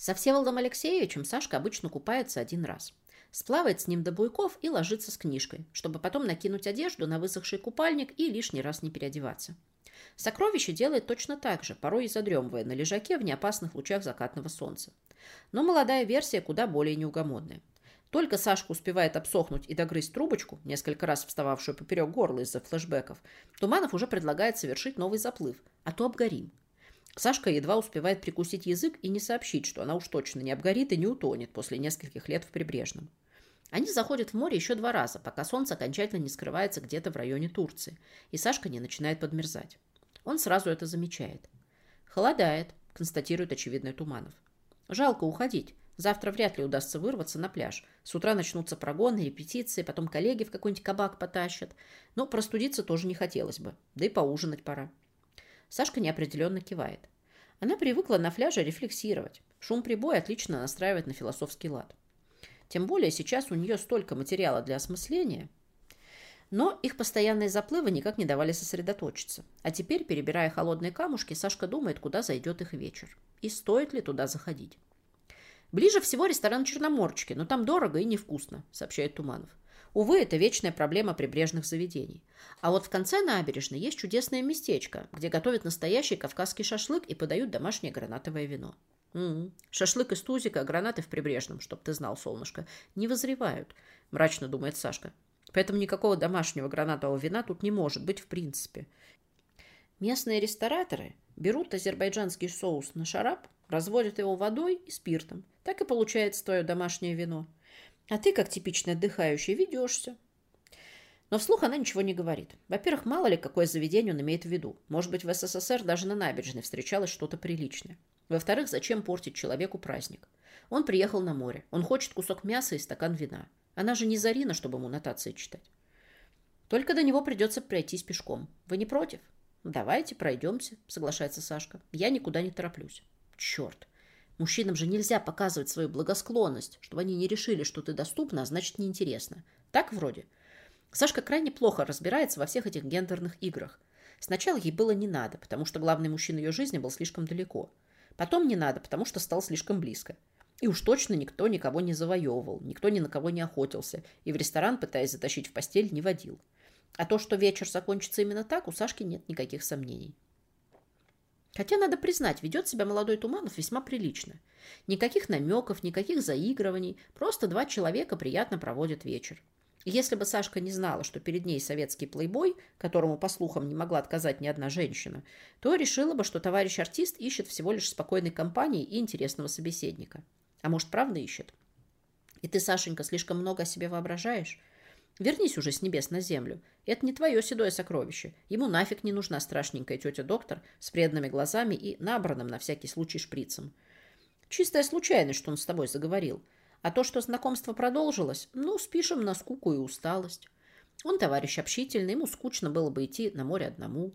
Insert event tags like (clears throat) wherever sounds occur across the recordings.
Со Всеволодом Алексеевичем Сашка обычно купается один раз. Сплавает с ним до буйков и ложится с книжкой, чтобы потом накинуть одежду на высохший купальник и лишний раз не переодеваться. Сокровище делает точно так же, порой и задремывая на лежаке в неопасных лучах закатного солнца. Но молодая версия куда более неугомонная. Только Сашка успевает обсохнуть и догрызть трубочку, несколько раз встававшую поперек горла из-за флешбеков, Туманов уже предлагает совершить новый заплыв, а то обгорим. Сашка едва успевает прикусить язык и не сообщить, что она уж точно не обгорит и не утонет после нескольких лет в Прибрежном. Они заходят в море еще два раза, пока солнце окончательно не скрывается где-то в районе Турции, и Сашка не начинает подмерзать. Он сразу это замечает. «Холодает», — констатирует очевидный Туманов. «Жалко уходить. Завтра вряд ли удастся вырваться на пляж. С утра начнутся прогоны, репетиции, потом коллеги в какой-нибудь кабак потащат. Но простудиться тоже не хотелось бы. Да и поужинать пора». Сашка неопределенно кивает. Она привыкла на пляже рефлексировать. Шум прибоя отлично настраивает на философский лад. Тем более сейчас у нее столько материала для осмысления – но их постоянные заплывы никак не давали сосредоточиться. А теперь, перебирая холодные камушки, Сашка думает, куда зайдет их вечер. И стоит ли туда заходить. «Ближе всего ресторан Черноморчики, но там дорого и невкусно», — сообщает Туманов. Увы, это вечная проблема прибрежных заведений. А вот в конце набережной есть чудесное местечко, где готовят настоящий кавказский шашлык и подают домашнее гранатовое вино. М-м, шашлык из тузика, гранаты в прибрежном, чтоб ты знал, солнышко, не вызревают, мрачно думает Сашка. Поэтому никакого домашнего гранатового вина тут не может быть в принципе. Местные рестораторы берут азербайджанский соус на шарап, разводят его водой и спиртом. Так и получается твое домашнее вино. А ты, как типичный отдыхающий, ведешься. Но вслух она ничего не говорит. Во-первых, мало ли, какое заведение он имеет в виду. Может быть, в СССР даже на набережной встречалось что-то приличное. Во-вторых, зачем портить человеку праздник? Он приехал на море. Он хочет кусок мяса и стакан вина. Она же не Зарина, чтобы ему нотации читать. Только до него придется пройтись пешком. Вы не против? Давайте пройдемся, соглашается Сашка. Я никуда не тороплюсь. Черт. Мужчинам же нельзя показывать свою благосклонность, чтобы они не решили, что ты доступна, а значит неинтересно. Так вроде. Сашка крайне плохо разбирается во всех этих гендерных играх. Сначала ей было не надо, потому что главный мужчина ее жизни был слишком далеко. Потом не надо, потому что стал слишком близко. И уж точно никто никого не завоевывал, никто ни на кого не охотился, и в ресторан, пытаясь затащить в постель, не водил. А то, что вечер закончится именно так, у Сашки нет никаких сомнений. Хотя, надо признать, ведет себя молодой Туманов весьма прилично. Никаких намеков, никаких заигрываний, просто два человека приятно проводят вечер. И если бы Сашка не знала, что перед ней советский плейбой, которому, по слухам, не могла отказать ни одна женщина, то решила бы, что товарищ артист ищет всего лишь спокойной компании и интересного собеседника. А может, правда ищет? И ты, Сашенька, слишком много о себе воображаешь? Вернись уже с небес на землю. Это не твое седое сокровище. Ему нафиг не нужна страшненькая тетя-доктор с преданными глазами и набранным на всякий случай шприцем. Чистая случайность, что он с тобой заговорил. А то, что знакомство продолжилось, ну, спишем на скуку и усталость. Он товарищ общительный, ему скучно было бы идти на море одному.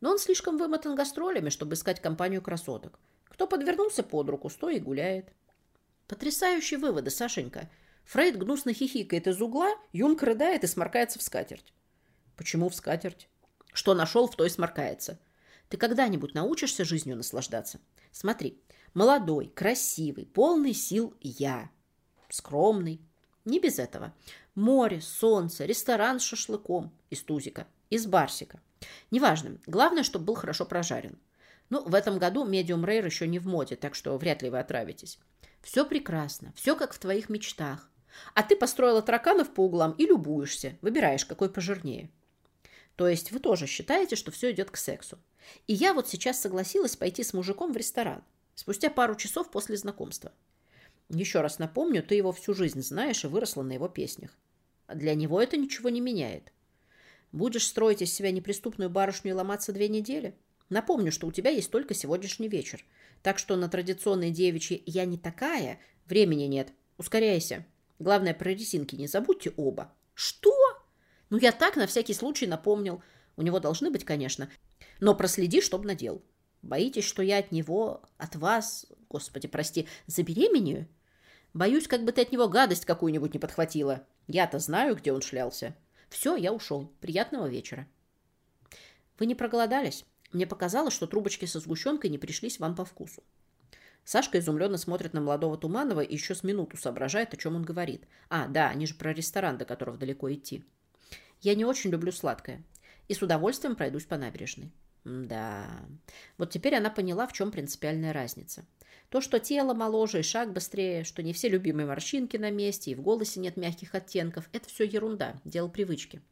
Но он слишком вымотан гастролями, чтобы искать компанию красоток. Кто подвернулся под руку, сто и гуляет. Потрясающие выводы, Сашенька. Фрейд гнусно хихикает из угла, Юнг рыдает и сморкается в скатерть. Почему в скатерть? Что нашел, в той сморкается. Ты когда-нибудь научишься жизнью наслаждаться? Смотри, молодой, красивый, полный сил я. Скромный. Не без этого. Море, солнце, ресторан с шашлыком. Из тузика. Из барсика. Неважно. Главное, чтобы был хорошо прожарен. Ну, в этом году медиум рейр еще не в моде, так что вряд ли вы отравитесь. Все прекрасно, все как в твоих мечтах. А ты построила тараканов по углам и любуешься, выбираешь, какой пожирнее. То есть вы тоже считаете, что все идет к сексу. И я вот сейчас согласилась пойти с мужиком в ресторан, спустя пару часов после знакомства. Еще раз напомню, ты его всю жизнь знаешь и выросла на его песнях. Для него это ничего не меняет. Будешь строить из себя неприступную барышню и ломаться две недели? Напомню, что у тебя есть только сегодняшний вечер. Так что на традиционные девичьи «я не такая» времени нет. Ускоряйся. Главное, про резинки не забудьте оба. Что? Ну, я так на всякий случай напомнил. У него должны быть, конечно. Но проследи, чтоб надел. Боитесь, что я от него, от вас, господи, прости, забеременею? Боюсь, как бы ты от него гадость какую-нибудь не подхватила. Я-то знаю, где он шлялся. Все, я ушел. Приятного вечера. Вы не проголодались? Мне показалось, что трубочки со сгущенкой не пришлись вам по вкусу. Сашка изумленно смотрит на молодого Туманова и еще с минуту соображает, о чем он говорит. А, да, они же про ресторан, до которого далеко идти. Я не очень люблю сладкое. И с удовольствием пройдусь по набережной. Да. Вот теперь она поняла, в чем принципиальная разница. То, что тело моложе и шаг быстрее, что не все любимые морщинки на месте и в голосе нет мягких оттенков, это все ерунда, дело привычки.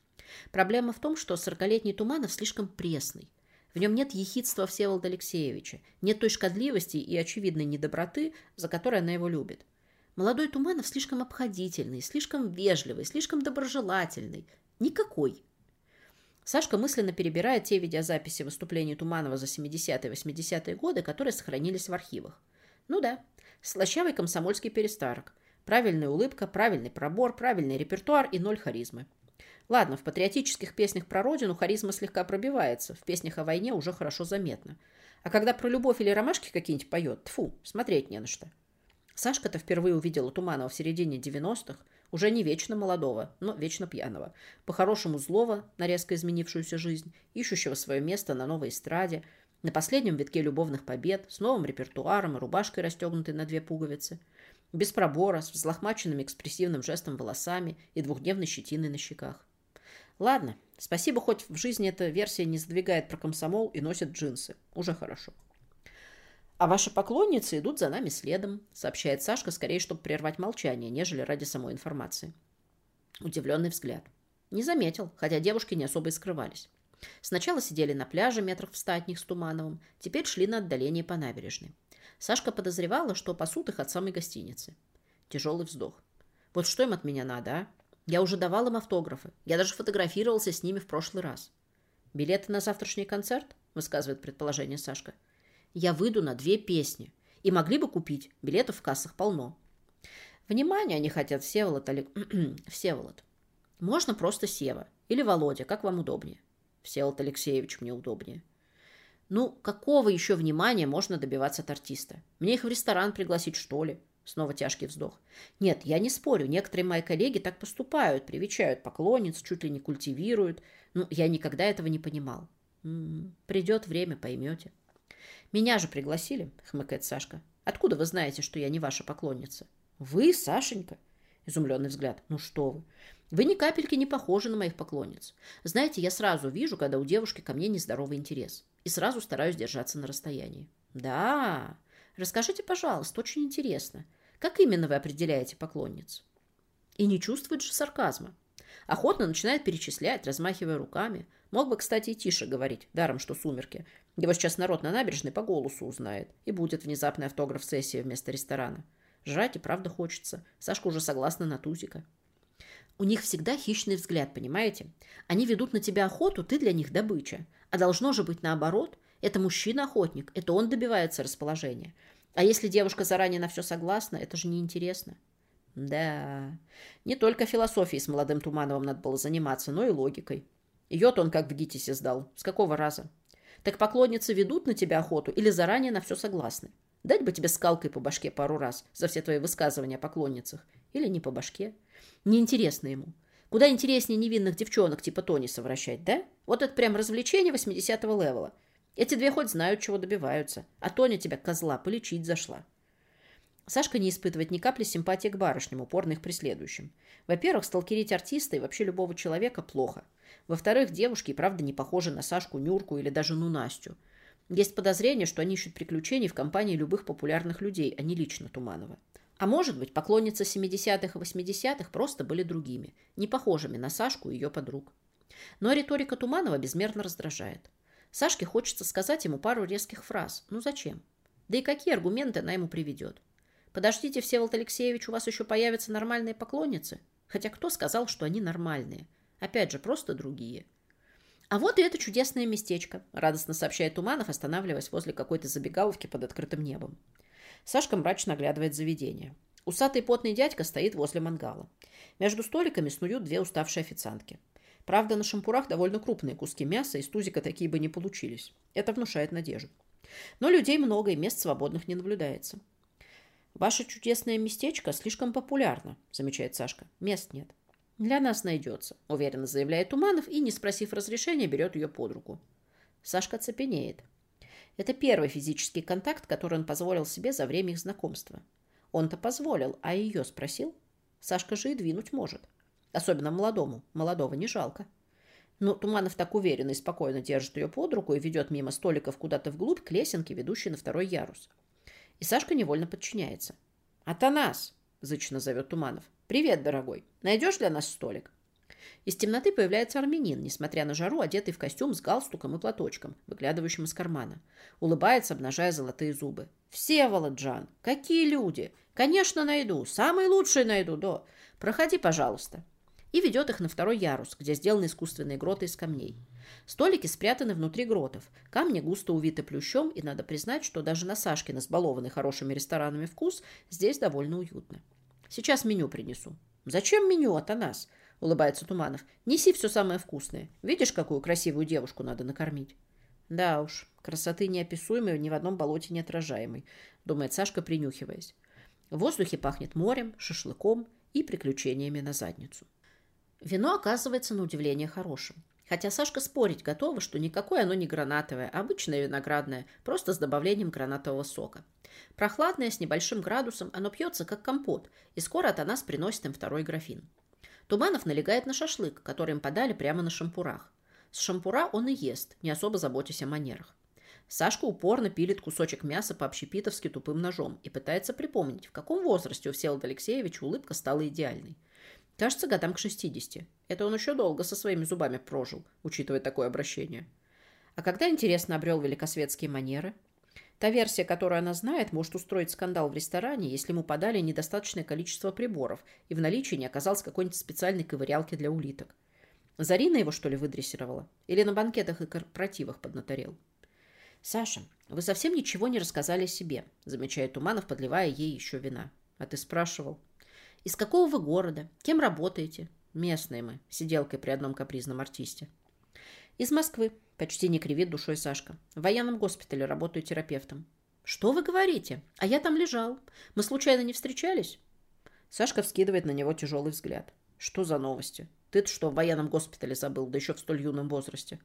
Проблема в том, что сорокалетний Туманов слишком пресный. В нем нет ехидства Всеволода Алексеевича, нет той шкодливости и очевидной недоброты, за которой она его любит. Молодой Туманов слишком обходительный, слишком вежливый, слишком доброжелательный. Никакой. Сашка мысленно перебирает те видеозаписи выступлений Туманова за 70-е 80-е годы, которые сохранились в архивах. Ну да, слащавый комсомольский перестарок. Правильная улыбка, правильный пробор, правильный репертуар и ноль харизмы. Ладно, в патриотических песнях про родину харизма слегка пробивается, в песнях о войне уже хорошо заметно. А когда про любовь или ромашки какие-нибудь поет, тфу, смотреть не на что. Сашка-то впервые увидела Туманова в середине 90-х, уже не вечно молодого, но вечно пьяного. По-хорошему злого на резко изменившуюся жизнь, ищущего свое место на новой эстраде, на последнем витке любовных побед, с новым репертуаром и рубашкой, расстегнутой на две пуговицы. Без пробора, с взлохмаченным экспрессивным жестом волосами и двухдневной щетиной на щеках. Ладно, спасибо, хоть в жизни эта версия не сдвигает про комсомол и носит джинсы. Уже хорошо. А ваши поклонницы идут за нами следом, сообщает Сашка, скорее, чтобы прервать молчание, нежели ради самой информации. Удивленный взгляд. Не заметил, хотя девушки не особо и скрывались. Сначала сидели на пляже метров в ста от них с Тумановым, теперь шли на отдаление по набережной. Сашка подозревала, что пасут их от самой гостиницы. Тяжелый вздох. Вот что им от меня надо, а? Я уже давал им автографы. Я даже фотографировался с ними в прошлый раз. «Билеты на завтрашний концерт?» – высказывает предположение Сашка. «Я выйду на две песни. И могли бы купить. Билетов в кассах полно». «Внимание они хотят, Всеволод, Олег... (clears throat) Всеволод. Можно просто Сева. Или Володя, как вам удобнее». «Всеволод Алексеевич мне удобнее». «Ну, какого еще внимания можно добиваться от артиста? Мне их в ресторан пригласить, что ли?» Снова тяжкий вздох. Нет, я не спорю. Некоторые мои коллеги так поступают, привечают поклонниц, чуть ли не культивируют. Ну, я никогда этого не понимал. М -м, придет время, поймете. Меня же пригласили, хмыкает Сашка. Откуда вы знаете, что я не ваша поклонница? Вы, Сашенька? Изумленный взгляд. Ну что вы? Вы ни капельки не похожи на моих поклонниц. Знаете, я сразу вижу, когда у девушки ко мне нездоровый интерес. И сразу стараюсь держаться на расстоянии. Да, Расскажите, пожалуйста, очень интересно, как именно вы определяете поклонниц? И не чувствует же сарказма. Охотно начинает перечислять, размахивая руками. Мог бы, кстати, и тише говорить, даром, что сумерки. Его сейчас народ на набережной по голосу узнает. И будет внезапная автограф-сессия вместо ресторана. Жрать и правда хочется. Сашка уже согласна на тузика. У них всегда хищный взгляд, понимаете? Они ведут на тебя охоту, ты для них добыча. А должно же быть наоборот. Это мужчина-охотник, это он добивается расположения. А если девушка заранее на все согласна, это же неинтересно. Да, не только философией с молодым Тумановым надо было заниматься, но и логикой. Ее-то он как в ГИТИСе сдал. С какого раза? Так поклонницы ведут на тебя охоту или заранее на все согласны? Дать бы тебе скалкой по башке пару раз за все твои высказывания о поклонницах. Или не по башке. Неинтересно ему. Куда интереснее невинных девчонок типа Тони совращать, да? Вот это прям развлечение 80-го левела. Эти две хоть знают, чего добиваются. А Тоня тебя, козла, полечить зашла. Сашка не испытывает ни капли симпатии к барышням, упорно их преследующим. Во-первых, сталкерить артиста и вообще любого человека плохо. Во-вторых, девушки и правда не похожи на Сашку, Нюрку или даже ну Настю. Есть подозрение, что они ищут приключений в компании любых популярных людей, а не лично Туманова. А может быть, поклонницы 70-х и 80-х просто были другими, не похожими на Сашку и ее подруг. Но риторика Туманова безмерно раздражает. Сашке хочется сказать ему пару резких фраз. Ну зачем? Да и какие аргументы она ему приведет? Подождите, Всеволод Алексеевич, у вас еще появятся нормальные поклонницы? Хотя кто сказал, что они нормальные? Опять же, просто другие. А вот и это чудесное местечко, радостно сообщает Туманов, останавливаясь возле какой-то забегаловки под открытым небом. Сашка мрачно оглядывает заведение. Усатый потный дядька стоит возле мангала. Между столиками снуют две уставшие официантки. Правда, на шампурах довольно крупные куски мяса, из тузика такие бы не получились. Это внушает надежду. Но людей много, и мест свободных не наблюдается. «Ваше чудесное местечко слишком популярно», – замечает Сашка. «Мест нет». «Для нас найдется», – уверенно заявляет Туманов и, не спросив разрешения, берет ее под руку. Сашка цепенеет. Это первый физический контакт, который он позволил себе за время их знакомства. Он-то позволил, а ее спросил. Сашка же и двинуть может. Особенно молодому. Молодого не жалко. Но Туманов так уверенно и спокойно держит ее под руку и ведет мимо столиков куда-то вглубь к лесенке, ведущей на второй ярус. И Сашка невольно подчиняется. «Атанас!» – зычно зовет Туманов. «Привет, дорогой! Найдешь для нас столик?» Из темноты появляется армянин, несмотря на жару, одетый в костюм с галстуком и платочком, выглядывающим из кармана. Улыбается, обнажая золотые зубы. «Всеволод, Джан! Какие люди! Конечно, найду! Самые лучшие найду, до! Проходи, пожалуйста!» И ведет их на второй ярус, где сделаны искусственные гроты из камней. Столики спрятаны внутри гротов. Камни густо увиты плющом, и надо признать, что даже на Сашкин, избалованный хорошими ресторанами вкус, здесь довольно уютно. Сейчас меню принесу. «Зачем меню, Атанас?» – улыбается Туманов. «Неси все самое вкусное. Видишь, какую красивую девушку надо накормить?» «Да уж, красоты неописуемой, ни в одном болоте не отражаемой», – думает Сашка, принюхиваясь. В воздухе пахнет морем, шашлыком и приключениями на задницу. Вино оказывается на удивление хорошим. Хотя Сашка спорить готова, что никакое оно не гранатовое, а обычное виноградное, просто с добавлением гранатового сока. Прохладное, с небольшим градусом, оно пьется как компот, и скоро от нас приносит им второй графин. Туманов налегает на шашлык, который им подали прямо на шампурах. С шампура он и ест, не особо заботясь о манерах. Сашка упорно пилит кусочек мяса по-общепитовски тупым ножом и пытается припомнить, в каком возрасте у Всеволода Алексеевича улыбка стала идеальной. Кажется, годам к 60. Это он еще долго со своими зубами прожил, учитывая такое обращение. А когда, интересно, обрел великосветские манеры? Та версия, которую она знает, может устроить скандал в ресторане, если ему подали недостаточное количество приборов и в наличии не оказалось какой-нибудь специальной ковырялки для улиток. Зарина его, что ли, выдрессировала? Или на банкетах и корпоративах поднаторел? «Саша, вы совсем ничего не рассказали о себе», замечает Туманов, подливая ей еще вина. «А ты спрашивал?» Из какого вы города? Кем работаете? Местные мы, сиделкой при одном капризном артисте. Из Москвы, почти не кривит душой Сашка. В военном госпитале работаю терапевтом. Что вы говорите? А я там лежал. Мы случайно не встречались? Сашка вскидывает на него тяжелый взгляд. Что за новости? Ты-то что, в военном госпитале забыл, да еще в столь юном возрасте?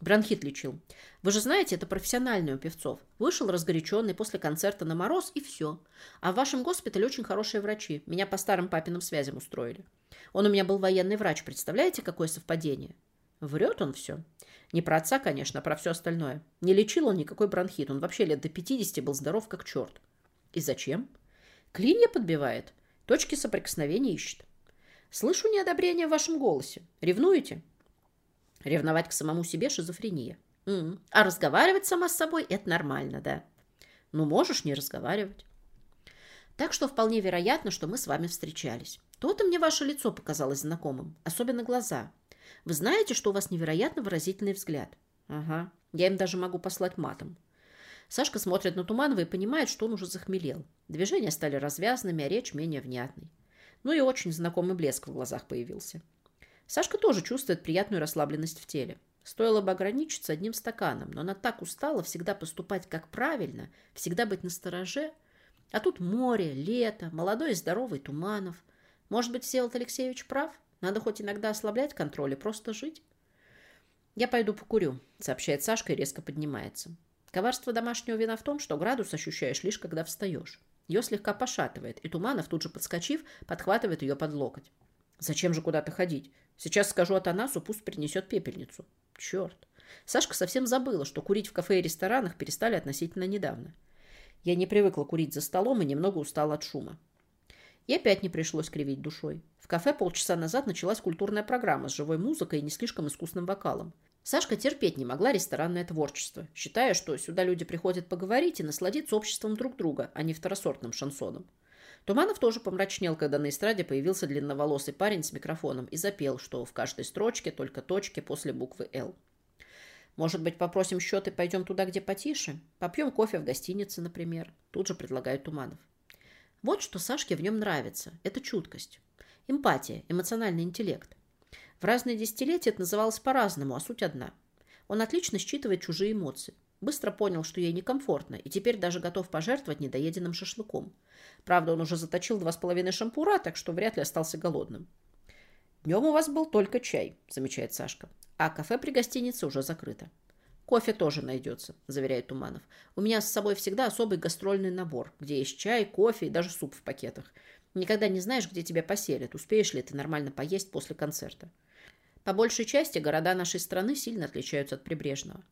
Бронхит лечил. Вы же знаете, это профессиональный у певцов. Вышел разгоряченный после концерта на мороз и все. А в вашем госпитале очень хорошие врачи. Меня по старым папиным связям устроили. Он у меня был военный врач. Представляете, какое совпадение? Врет он все. Не про отца, конечно, а про все остальное. Не лечил он никакой бронхит. Он вообще лет до 50 был здоров как черт. И зачем? Клинья подбивает. Точки соприкосновения ищет. Слышу неодобрение в вашем голосе. Ревнуете? Ревновать к самому себе шизофрения. М-м. А разговаривать сама с собой – это нормально, да. Ну, можешь не разговаривать. Так что вполне вероятно, что мы с вами встречались. То-то мне ваше лицо показалось знакомым, особенно глаза. Вы знаете, что у вас невероятно выразительный взгляд? Ага, я им даже могу послать матом. Сашка смотрит на Туманова и понимает, что он уже захмелел. Движения стали развязанными, а речь менее внятной. Ну и очень знакомый блеск в глазах появился. Сашка тоже чувствует приятную расслабленность в теле. Стоило бы ограничиться одним стаканом, но она так устала всегда поступать как правильно, всегда быть настороже. А тут море, лето, молодой и здоровый Туманов. Может быть, Всеволод Алексеевич прав? Надо хоть иногда ослаблять контроль и просто жить. «Я пойду покурю», — сообщает Сашка и резко поднимается. Коварство домашнего вина в том, что градус ощущаешь лишь, когда встаешь. Ее слегка пошатывает, и Туманов, тут же подскочив, подхватывает ее под локоть. «Зачем же куда-то ходить? Сейчас скажу Атанасу, пусть принесет пепельницу. Черт. Сашка совсем забыла, что курить в кафе и ресторанах перестали относительно недавно. Я не привыкла курить за столом и немного устала от шума. И опять не пришлось кривить душой. В кафе полчаса назад началась культурная программа с живой музыкой и не слишком искусным вокалом. Сашка терпеть не могла ресторанное творчество, считая, что сюда люди приходят поговорить и насладиться обществом друг друга, а не второсортным шансоном. Туманов тоже помрачнел, когда на эстраде появился длинноволосый парень с микрофоном и запел, что в каждой строчке только точки после буквы «Л». «Может быть, попросим счет и пойдем туда, где потише? Попьем кофе в гостинице, например», – тут же предлагает Туманов. Вот что Сашке в нем нравится – это чуткость. Эмпатия, эмоциональный интеллект. В разные десятилетия это называлось по-разному, а суть одна. Он отлично считывает чужие эмоции. Быстро понял, что ей некомфортно, и теперь даже готов пожертвовать недоеденным шашлыком. Правда, он уже заточил два с половиной шампура, так что вряд ли остался голодным. «Днем у вас был только чай», — замечает Сашка. «А кафе при гостинице уже закрыто». Кофе тоже найдется, заверяет Туманов. У меня с собой всегда особый гастрольный набор, где есть чай, кофе и даже суп в пакетах. Никогда не знаешь, где тебя поселят, успеешь ли ты нормально поесть после концерта. По большей части города нашей страны сильно отличаются от прибрежного.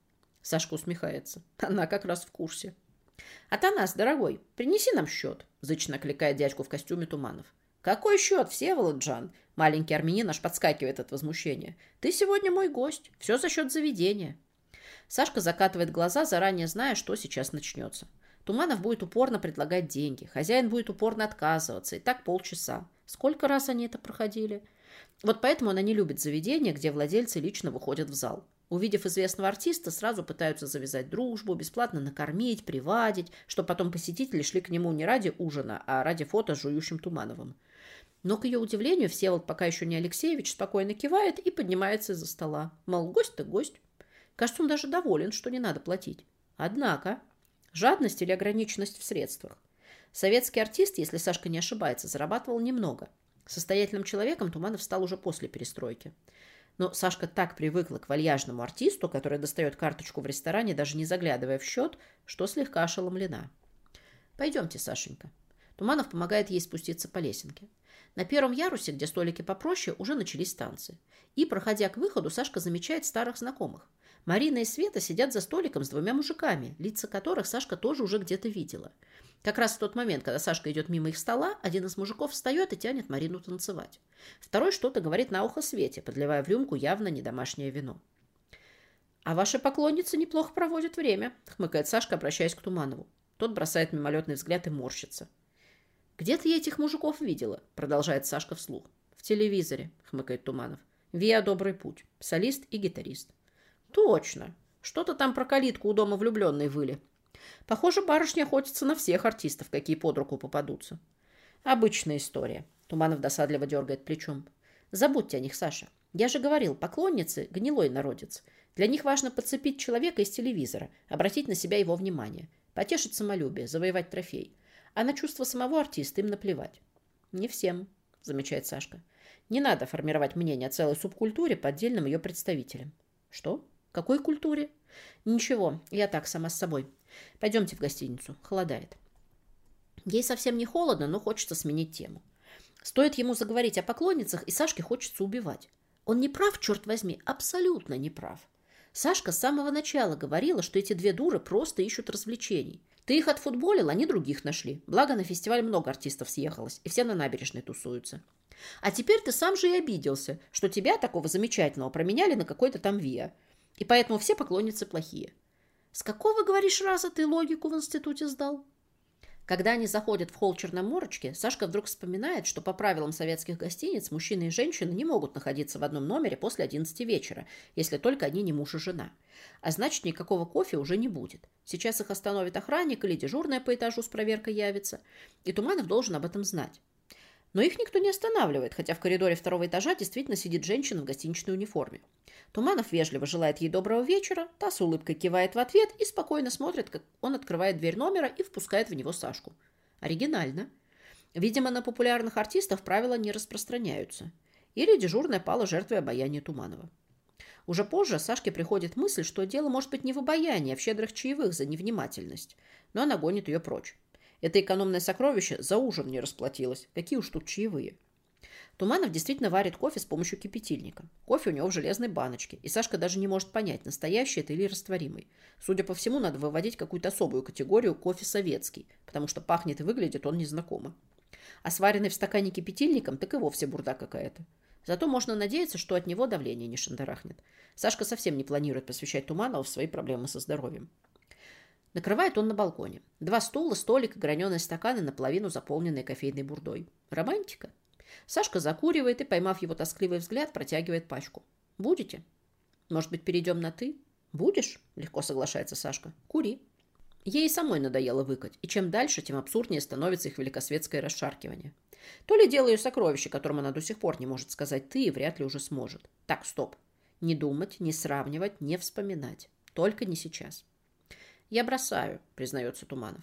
Сашка усмехается. Она как раз в курсе. «Атанас, дорогой, принеси нам счет», – зычно кликает дядьку в костюме Туманов. «Какой счет, Всеволод Джан?» Маленький армянин аж подскакивает от возмущения. «Ты сегодня мой гость. Все за счет заведения». Сашка закатывает глаза, заранее зная, что сейчас начнется. Туманов будет упорно предлагать деньги. Хозяин будет упорно отказываться. И так полчаса. Сколько раз они это проходили? Вот поэтому она не любит заведения, где владельцы лично выходят в зал. Увидев известного артиста, сразу пытаются завязать дружбу, бесплатно накормить, привадить, чтобы потом посетители шли к нему не ради ужина, а ради фото с жующим Тумановым. Но, к ее удивлению, Всеволод, пока еще не Алексеевич, спокойно кивает и поднимается из-за стола. Мол, гость-то гость. Кажется, он даже доволен, что не надо платить. Однако, Жадность или ограниченность в средствах. Советский артист, если Сашка не ошибается, зарабатывал немного. Состоятельным человеком Туманов стал уже после перестройки. Но Сашка так привыкла к вальяжному артисту, который достает карточку в ресторане, даже не заглядывая в счет, что слегка ошеломлена. «Пойдемте, Сашенька». Туманов помогает ей спуститься по лесенке. На первом ярусе, где столики попроще, уже начались танцы. И, проходя к выходу, Сашка замечает старых знакомых. Марина и Света сидят за столиком с двумя мужиками, лица которых Сашка тоже уже где-то видела. Как раз в тот момент, когда Сашка идет мимо их стола, один из мужиков встает и тянет Марину танцевать. Второй что-то говорит на ухо Свете, подливая в рюмку явно не домашнее вино. «А ваши поклонницы неплохо проводят время», — хмыкает Сашка, обращаясь к Туманову. Тот бросает мимолетный взгляд и морщится. «Где-то я этих мужиков видела», — продолжает Сашка вслух. «В телевизоре», — хмыкает Туманов. «Виа Добрый путь. Солист и гитарист». Точно. Что-то там про калитку у дома влюбленной выли. Похоже, барышня охотится на всех артистов, какие под руку попадутся. Обычная история. Туманов досадливо дергает плечом. Забудьте о них, Саша. Я же говорил, поклонницы – гнилой народец. Для них важно подцепить человека из телевизора, обратить на себя его внимание, потешить самолюбие, завоевать трофей. А на чувство самого артиста им наплевать. Не всем, замечает Сашка. Не надо формировать мнение о целой субкультуре по отдельным ее представителям. Что? Какой культуре? Ничего, я так, сама с собой. Пойдемте в гостиницу. Холодает. Ей совсем не холодно, но хочется сменить тему. Стоит ему заговорить о поклонницах, и Сашке хочется убивать. Он не прав, черт возьми, абсолютно не прав. Сашка с самого начала говорила, что эти две дуры просто ищут развлечений. Ты их отфутболил, они других нашли. Благо, на фестиваль много артистов съехалось, и все на набережной тусуются. А теперь ты сам же и обиделся, что тебя, такого замечательного, променяли на какой-то там ВИА. И поэтому все поклонницы плохие. С какого, говоришь, раза ты логику в институте сдал? Когда они заходят в холл Черноморочки, Сашка вдруг вспоминает, что по правилам советских гостиниц мужчины и женщины не могут находиться в одном номере после 11 вечера, если только они не муж и жена. А значит, никакого кофе уже не будет. Сейчас их остановит охранник или дежурная по этажу с проверкой явится. И Туманов должен об этом знать. Но их никто не останавливает, хотя в коридоре второго этажа действительно сидит женщина в гостиничной униформе. Туманов вежливо желает ей доброго вечера, та с улыбкой кивает в ответ и спокойно смотрит, как он открывает дверь номера и впускает в него Сашку. Оригинально. Видимо, на популярных артистов правила не распространяются. Или дежурная пала жертвой обаяния Туманова. Уже позже Сашке приходит мысль, что дело может быть не в обаянии, а в щедрых чаевых за невнимательность. Но она гонит ее прочь. Это экономное сокровище за ужин не расплатилось. Какие уж тут чаевые. Туманов действительно варит кофе с помощью кипятильника. Кофе у него в железной баночке, и Сашка даже не может понять, настоящий это или растворимый. Судя по всему, надо выводить какую-то особую категорию кофе советский, потому что пахнет и выглядит он незнакомо. А сваренный в стакане кипятильником, так и вовсе бурда какая-то. Зато можно надеяться, что от него давление не шандарахнет. Сашка совсем не планирует посвящать Туманову в свои проблемы со здоровьем. Накрывает он на балконе. Два стула, столик и граненые стаканы, наполовину заполненные кофейной бурдой. Романтика. Сашка закуривает и, поймав его тоскливый взгляд, протягивает пачку. «Будете? Может быть, перейдем на «ты»?» «Будешь?» – легко соглашается Сашка. «Кури». Ей самой надоело выкать, и чем дальше, тем абсурднее становится их великосветское расшаркивание. То ли дело ее сокровище, которым она до сих пор не может сказать «ты» и вряд ли уже сможет. Так, стоп. Не думать, не сравнивать, не вспоминать. Только не сейчас. «Я бросаю», — признается Туманов.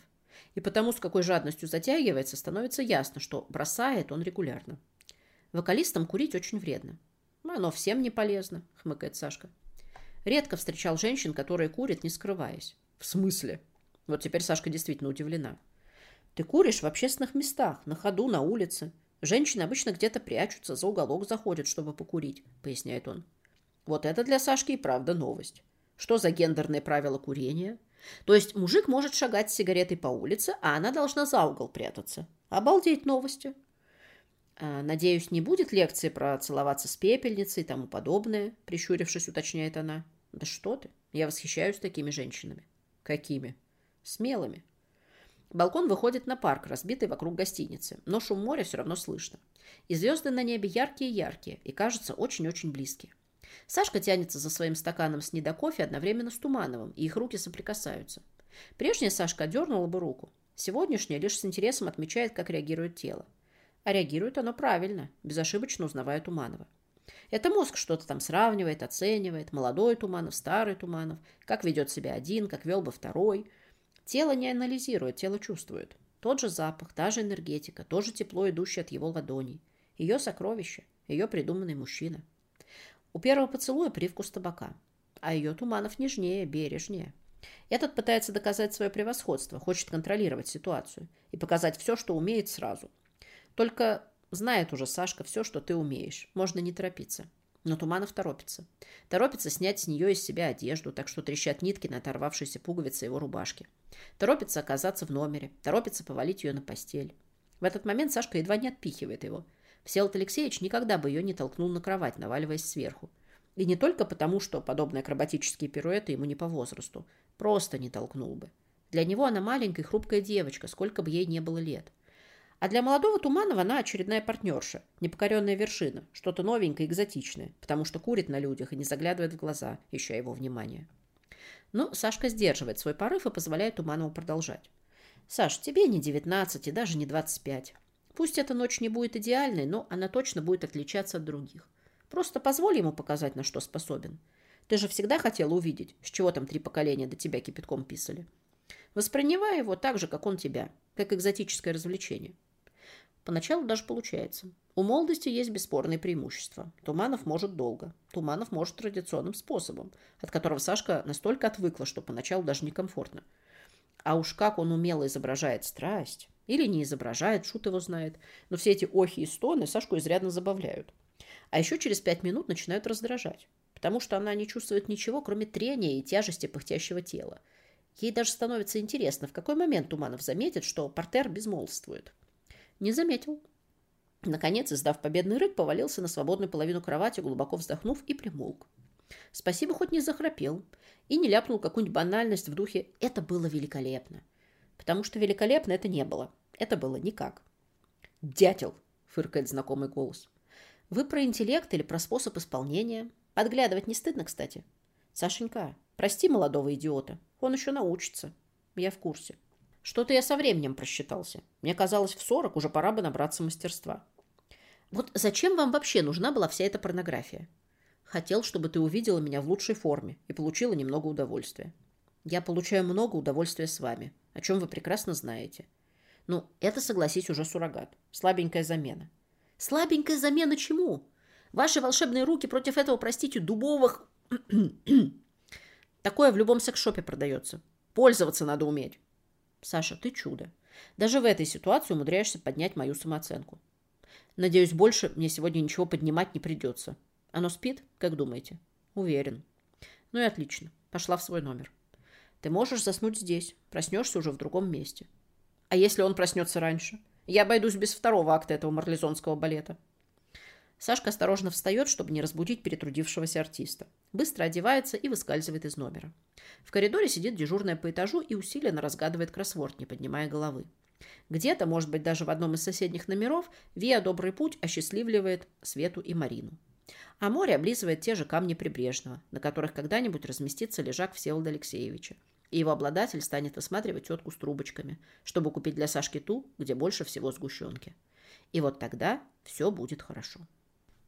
И потому, с какой жадностью затягивается, становится ясно, что бросает он регулярно. Вокалистам курить очень вредно. «Оно всем не полезно», — хмыкает Сашка. Редко встречал женщин, которые курят, не скрываясь. В смысле? Вот теперь Сашка действительно удивлена. Ты куришь в общественных местах, на ходу, на улице. Женщины обычно где-то прячутся, за уголок заходят, чтобы покурить, поясняет он. Вот это для Сашки и правда новость. Что за гендерные правила курения? То есть мужик может шагать с сигаретой по улице, а она должна за угол прятаться. Обалдеть новости. А, надеюсь, не будет лекции про целоваться с пепельницей и тому подобное, прищурившись, уточняет она. Да что ты, я восхищаюсь такими женщинами. Какими? Смелыми. Балкон выходит на парк, разбитый вокруг гостиницы, но шум моря все равно слышно. И звезды на небе яркие-яркие и, кажется, очень-очень близкие. Сашка тянется за своим стаканом с недокофе одновременно с Тумановым, и их руки соприкасаются. Прежняя Сашка дернула бы руку. Сегодняшняя лишь с интересом отмечает, как реагирует тело. А реагирует оно правильно, безошибочно узнавая Туманова. Это мозг что-то там сравнивает, оценивает. Молодой Туманов, старый Туманов, как ведет себя один, как вел бы второй. Тело не анализирует, тело чувствует. Тот же запах, та же энергетика, то тепло, идущее от его ладоней. Ее сокровище, ее придуманный мужчина. У первого поцелуя привкус табака, а ее Туманов нежнее, бережнее. Этот пытается доказать свое превосходство, хочет контролировать ситуацию и показать все, что умеет сразу. Только знает уже Сашка все, что ты умеешь. Можно не торопиться. Но Туманов торопится. Торопится снять с нее из себя одежду, так что трещат нитки на оторвавшейся пуговице его рубашки. Торопится оказаться в номере. Торопится повалить ее на постель. В этот момент Сашка едва не отпихивает его. Всеволод Алексеевич никогда бы ее не толкнул на кровать, наваливаясь сверху. И не только потому, что подобные акробатические пируэты ему не по возрасту. Просто не толкнул бы. Для него она маленькая хрупкая девочка, сколько бы ей не было лет. А для молодого Туманова она очередная партнерша, непокоренная вершина, что-то новенькое, экзотичное, потому что курит на людях и не заглядывает в глаза, ища его внимания. Но Сашка сдерживает свой порыв и позволяет Туманову продолжать. «Саш, тебе не 19 и даже не 25. Пусть эта ночь не будет идеальной, но она точно будет отличаться от других. Просто позволь ему показать, на что способен. Ты же всегда хотела увидеть, с чего там три поколения до тебя кипятком писали. Воспринимай его так же, как он тебя, как экзотическое развлечение. Поначалу даже получается. У молодости есть бесспорные преимущества. Туманов может долго. Туманов может традиционным способом, от которого Сашка настолько отвыкла, что поначалу даже некомфортно. А уж как он умело изображает страсть. Или не изображает, шут его знает. Но все эти охи и стоны Сашку изрядно забавляют. А еще через пять минут начинают раздражать. Потому что она не чувствует ничего, кроме трения и тяжести пыхтящего тела. Ей даже становится интересно, в какой момент Туманов заметит, что портер безмолвствует. Не заметил. Наконец, издав победный рык, повалился на свободную половину кровати, глубоко вздохнув и примолк. Спасибо, хоть не захрапел и не ляпнул какую-нибудь банальность в духе «это было великолепно». Потому что великолепно это не было. Это было никак. «Дятел!» — фыркает знакомый голос. «Вы про интеллект или про способ исполнения? Подглядывать не стыдно, кстати?» «Сашенька, прости молодого идиота. Он еще научится. Я в курсе. Что-то я со временем просчитался. Мне казалось, в сорок уже пора бы набраться мастерства. Вот зачем вам вообще нужна была вся эта порнография? Хотел, чтобы ты увидела меня в лучшей форме и получила немного удовольствия. Я получаю много удовольствия с вами, о чем вы прекрасно знаете. Ну, это, согласись, уже суррогат. Слабенькая замена. Слабенькая замена чему? Ваши волшебные руки против этого, простите, дубовых... (clears throat) Такое в любом секс-шопе продается. Пользоваться надо уметь. Саша, ты чудо. Даже в этой ситуации умудряешься поднять мою самооценку. Надеюсь, больше мне сегодня ничего поднимать не придется. Оно спит, как думаете? Уверен. Ну и отлично. Пошла в свой номер. Ты можешь заснуть здесь. Проснешься уже в другом месте. А если он проснется раньше? Я обойдусь без второго акта этого марлезонского балета. Сашка осторожно встает, чтобы не разбудить перетрудившегося артиста. Быстро одевается и выскальзывает из номера. В коридоре сидит дежурная по этажу и усиленно разгадывает кроссворд, не поднимая головы. Где-то, может быть, даже в одном из соседних номеров, Виа «Добрый путь» осчастливливает Свету и Марину. А море облизывает те же камни прибрежного, на которых когда-нибудь разместится лежак Всеволода Алексеевича. И его обладатель станет осматривать тетку с трубочками, чтобы купить для Сашки ту, где больше всего сгущенки. И вот тогда все будет хорошо.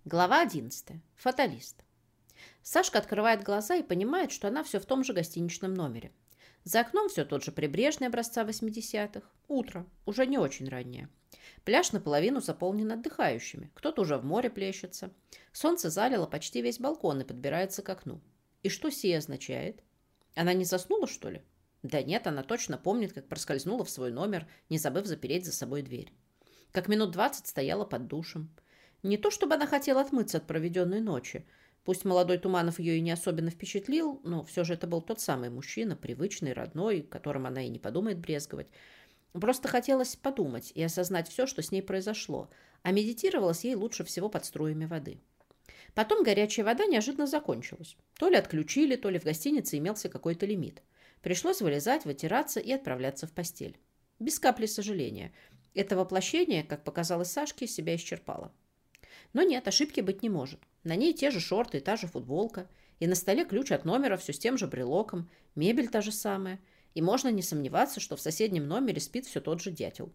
Глава 11. Фаталист. Сашка открывает глаза и понимает, что она все в том же гостиничном номере. За окном все тот же прибрежный образца 80-х. Утро, уже не очень раннее. Пляж наполовину заполнен отдыхающими. Кто-то уже в море плещется. Солнце залило почти весь балкон и подбирается к окну. И что сие означает? Она не заснула, что ли? Да нет, она точно помнит, как проскользнула в свой номер, не забыв запереть за собой дверь. Как минут двадцать стояла под душем. Не то чтобы она хотела отмыться от проведенной ночи. Пусть молодой Туманов ее и не особенно впечатлил, но все же это был тот самый мужчина, привычный, родной, которым она и не подумает брезговать. Просто хотелось подумать и осознать все, что с ней произошло, а медитировалось ей лучше всего под струями воды. Потом горячая вода неожиданно закончилась. То ли отключили, то ли в гостинице имелся какой-то лимит. Пришлось вылезать, вытираться и отправляться в постель. Без капли сожаления. Это воплощение, как показалось Сашке, себя исчерпало. Но нет, ошибки быть не может. На ней те же шорты и та же футболка. И на столе ключ от номера все с тем же брелоком. Мебель та же самая. И можно не сомневаться, что в соседнем номере спит все тот же дятел.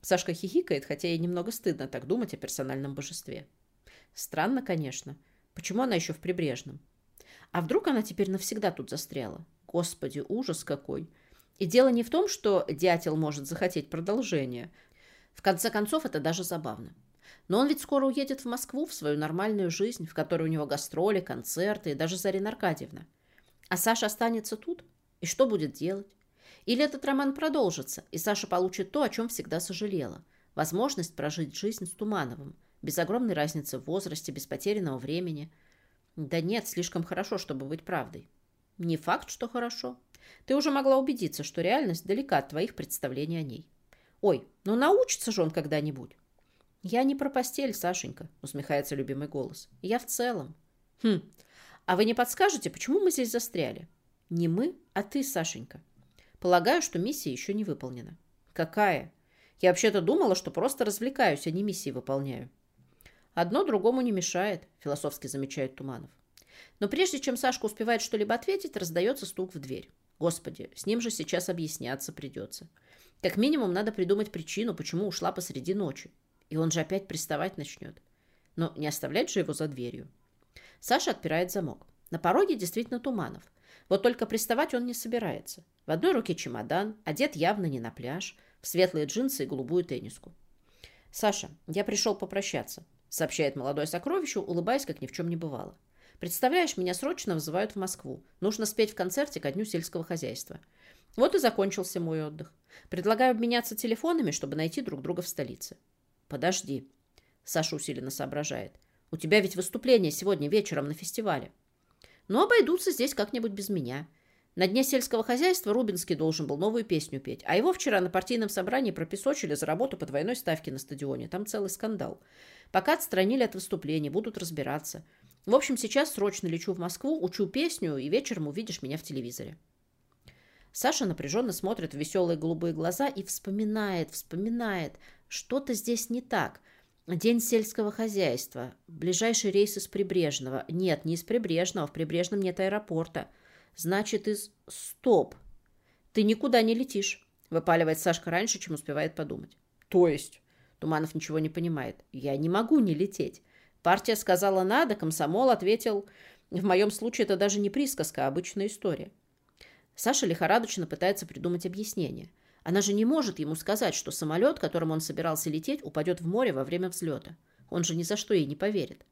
Сашка хихикает, хотя ей немного стыдно так думать о персональном божестве. Странно, конечно. Почему она еще в Прибрежном? А вдруг она теперь навсегда тут застряла? Господи, ужас какой! И дело не в том, что дятел может захотеть продолжения. В конце концов, это даже забавно. Но он ведь скоро уедет в Москву, в свою нормальную жизнь, в которой у него гастроли, концерты и даже Зарина Аркадьевна. А Саша останется тут? И что будет делать? Или этот роман продолжится, и Саша получит то, о чем всегда сожалела. Возможность прожить жизнь с Тумановым, без огромной разницы в возрасте, без потерянного времени. Да нет, слишком хорошо, чтобы быть правдой. Не факт, что хорошо. Ты уже могла убедиться, что реальность далека от твоих представлений о ней. Ой, ну научится же он когда-нибудь. Я не про постель, Сашенька, усмехается любимый голос. Я в целом. Хм, а вы не подскажете, почему мы здесь застряли? Не мы, а ты, Сашенька. Полагаю, что миссия еще не выполнена. Какая? Я вообще-то думала, что просто развлекаюсь, а не миссии выполняю. Одно другому не мешает, философски замечает Туманов. Но прежде чем Сашка успевает что-либо ответить, раздается стук в дверь. Господи, с ним же сейчас объясняться придется. Как минимум, надо придумать причину, почему ушла посреди ночи. И он же опять приставать начнет. Но не оставлять же его за дверью. Саша отпирает замок. На пороге действительно Туманов. Вот только приставать он не собирается. В одной руке чемодан, одет явно не на пляж, в светлые джинсы и голубую тенниску. «Саша, я пришел попрощаться», — сообщает молодое сокровище, улыбаясь, как ни в чем не бывало. Представляешь, меня срочно вызывают в Москву. Нужно спеть в концерте ко дню сельского хозяйства. Вот и закончился мой отдых. Предлагаю обменяться телефонами, чтобы найти друг друга в столице. Подожди. Саша усиленно соображает. У тебя ведь выступление сегодня вечером на фестивале. Но обойдутся здесь как-нибудь без меня. На дне сельского хозяйства Рубинский должен был новую песню петь, а его вчера на партийном собрании пропесочили за работу по двойной ставке на стадионе. Там целый скандал. Пока отстранили от выступлений, будут разбираться. В общем, сейчас срочно лечу в Москву, учу песню, и вечером увидишь меня в телевизоре. Саша напряженно смотрит в веселые голубые глаза и вспоминает, вспоминает. Что-то здесь не так. День сельского хозяйства. Ближайший рейс из Прибрежного. Нет, не из Прибрежного. В Прибрежном нет аэропорта. Значит, из... Стоп. Ты никуда не летишь. Выпаливает Сашка раньше, чем успевает подумать. То есть? Туманов ничего не понимает. Я не могу не лететь. Партия сказала «надо», комсомол ответил «в моем случае это даже не присказка, а обычная история». Саша лихорадочно пытается придумать объяснение. Она же не может ему сказать, что самолет, которым он собирался лететь, упадет в море во время взлета. Он же ни за что ей не поверит.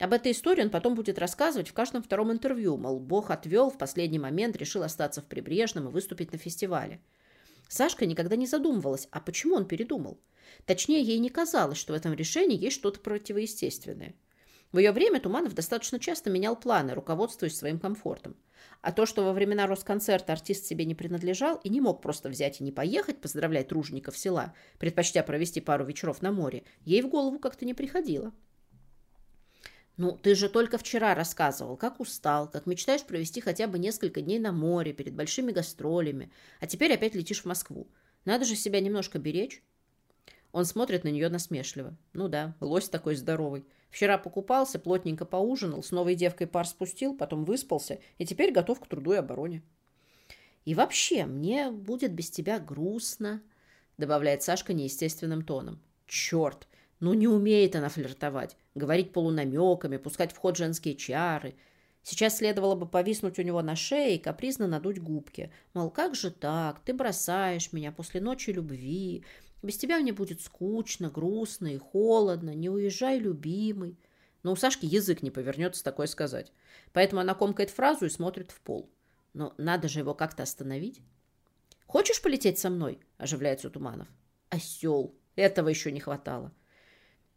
Об этой истории он потом будет рассказывать в каждом втором интервью, мол, Бог отвел, в последний момент решил остаться в Прибрежном и выступить на фестивале. Сашка никогда не задумывалась, а почему он передумал? Точнее, ей не казалось, что в этом решении есть что-то противоестественное. В ее время Туманов достаточно часто менял планы, руководствуясь своим комфортом. А то, что во времена Росконцерта артист себе не принадлежал и не мог просто взять и не поехать поздравлять тружеников села, предпочтя провести пару вечеров на море, ей в голову как-то не приходило. «Ну, ты же только вчера рассказывал, как устал, как мечтаешь провести хотя бы несколько дней на море перед большими гастролями, а теперь опять летишь в Москву. Надо же себя немножко беречь». Он смотрит на нее насмешливо. Ну да, лось такой здоровый. Вчера покупался, плотненько поужинал, с новой девкой пар спустил, потом выспался и теперь готов к труду и обороне. «И вообще, мне будет без тебя грустно», — добавляет Сашка неестественным тоном. «Черт! Ну не умеет она флиртовать, говорить полунамеками, пускать в ход женские чары. Сейчас следовало бы повиснуть у него на шее и капризно надуть губки. Мол, как же так? Ты бросаешь меня после ночи любви. Без тебя мне будет скучно, грустно и холодно. Не уезжай, любимый. Но у Сашки язык не повернется такое сказать. Поэтому она комкает фразу и смотрит в пол. Но надо же его как-то остановить. «Хочешь полететь со мной?» – оживляется Туманов. «Осел! Этого еще не хватало.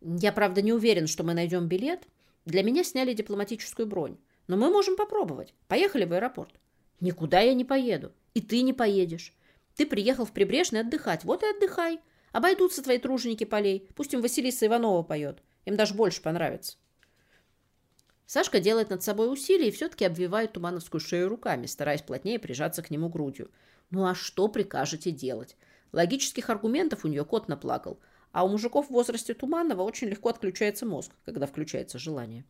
Я, правда, не уверен, что мы найдем билет. Для меня сняли дипломатическую бронь. Но мы можем попробовать. Поехали в аэропорт». «Никуда я не поеду. И ты не поедешь. Ты приехал в Прибрежный отдыхать. Вот и отдыхай. Обойдутся твои труженики полей. Пусть им Василиса Иванова поет. Им даже больше понравится». Сашка делает над собой усилие и все-таки обвивает Тумановскую шею руками, стараясь плотнее прижаться к нему грудью. Ну а что прикажете делать? Логических аргументов у нее кот наплакал, а у мужиков в возрасте Туманова очень легко отключается мозг, когда включается желание.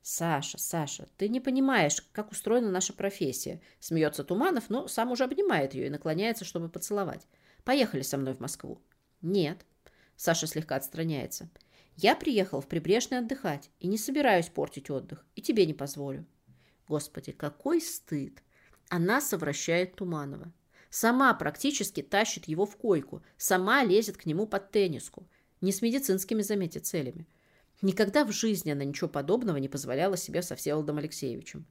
«Саша, Саша, ты не понимаешь, как устроена наша профессия», — смеется Туманов, но сам уже обнимает ее и наклоняется, чтобы поцеловать. «Поехали со мной в Москву». «Нет». Саша слегка отстраняется. Я приехал в Прибрежный отдыхать и не собираюсь портить отдых, и тебе не позволю. Господи, какой стыд! Она совращает Туманова. Сама практически тащит его в койку, сама лезет к нему под тенниску. Не с медицинскими, заметьте, целями. Никогда в жизни она ничего подобного не позволяла себе со Всеволодом Алексеевичем.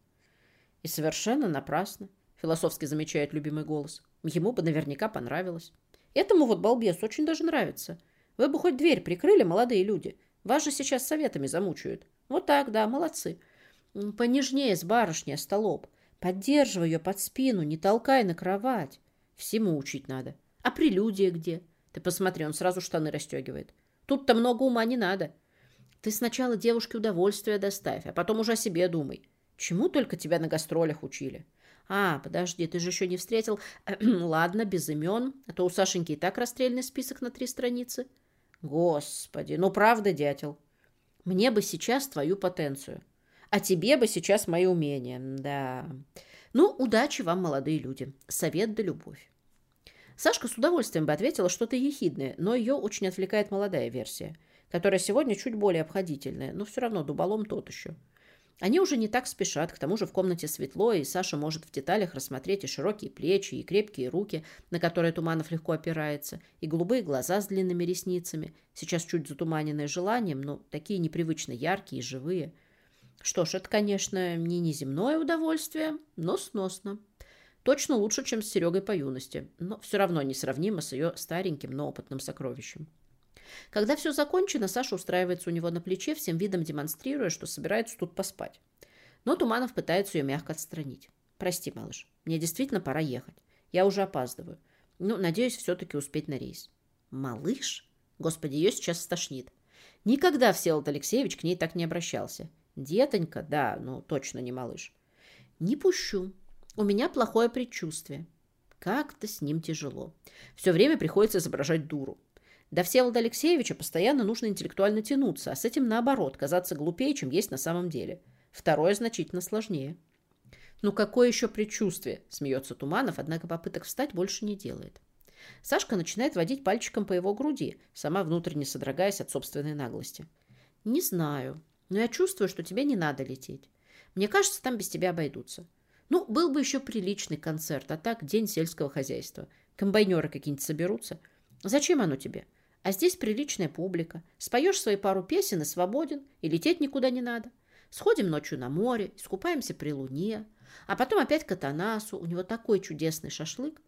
И совершенно напрасно, философски замечает любимый голос. Ему бы наверняка понравилось. Этому вот балбесу очень даже нравится. Вы бы хоть дверь прикрыли, молодые люди. Вас же сейчас советами замучают. Вот так, да, молодцы. Понежнее с барышней, столоп. Поддерживай ее под спину, не толкай на кровать. Всему учить надо. А прелюдия где? Ты посмотри, он сразу штаны расстегивает. Тут-то много ума не надо. Ты сначала девушке удовольствие доставь, а потом уже о себе думай. Чему только тебя на гастролях учили? А, подожди, ты же еще не встретил... (clears throat) Ладно, без имен, а то у Сашеньки и так расстрельный список на три страницы. Господи, ну правда, дятел. Мне бы сейчас твою потенцию. А тебе бы сейчас мои умения. Да. Ну, удачи вам, молодые люди. Совет да любовь. Сашка с удовольствием бы ответила что-то ехидное, но ее очень отвлекает молодая версия, которая сегодня чуть более обходительная, но все равно дуболом тот еще. Они уже не так спешат, к тому же в комнате светло, и Саша может в деталях рассмотреть и широкие плечи, и крепкие руки, на которые Туманов легко опирается, и голубые глаза с длинными ресницами, сейчас чуть затуманенные желанием, но такие непривычно яркие и живые. Что ж, это, конечно, не неземное удовольствие, но сносно. Точно лучше, чем с Серегой по юности, но все равно несравнимо с ее стареньким, но опытным сокровищем. Когда все закончено, Саша устраивается у него на плече, всем видом демонстрируя, что собирается тут поспать. Но Туманов пытается ее мягко отстранить. «Прости, малыш, мне действительно пора ехать. Я уже опаздываю. Ну, надеюсь, все-таки успеть на рейс». «Малыш?» Господи, ее сейчас стошнит. Никогда Всеволод Алексеевич к ней так не обращался. Детонька, да, ну точно не малыш. Не пущу. У меня плохое предчувствие. Как-то с ним тяжело. Все время приходится изображать дуру. До Всеволода Алексеевича постоянно нужно интеллектуально тянуться, а с этим наоборот, казаться глупее, чем есть на самом деле. Второе значительно сложнее. «Ну какое еще предчувствие?» – смеется Туманов, однако попыток встать больше не делает. Сашка начинает водить пальчиком по его груди, сама внутренне содрогаясь от собственной наглости. «Не знаю, но я чувствую, что тебе не надо лететь. Мне кажется, там без тебя обойдутся. Ну, был бы еще приличный концерт, а так день сельского хозяйства. Комбайнеры какие-нибудь соберутся. Зачем оно тебе? А здесь приличная публика. Споешь свои пару песен и свободен, и лететь никуда не надо. Сходим ночью на море, искупаемся при луне, а потом опять к Атанасу, у него такой чудесный шашлык.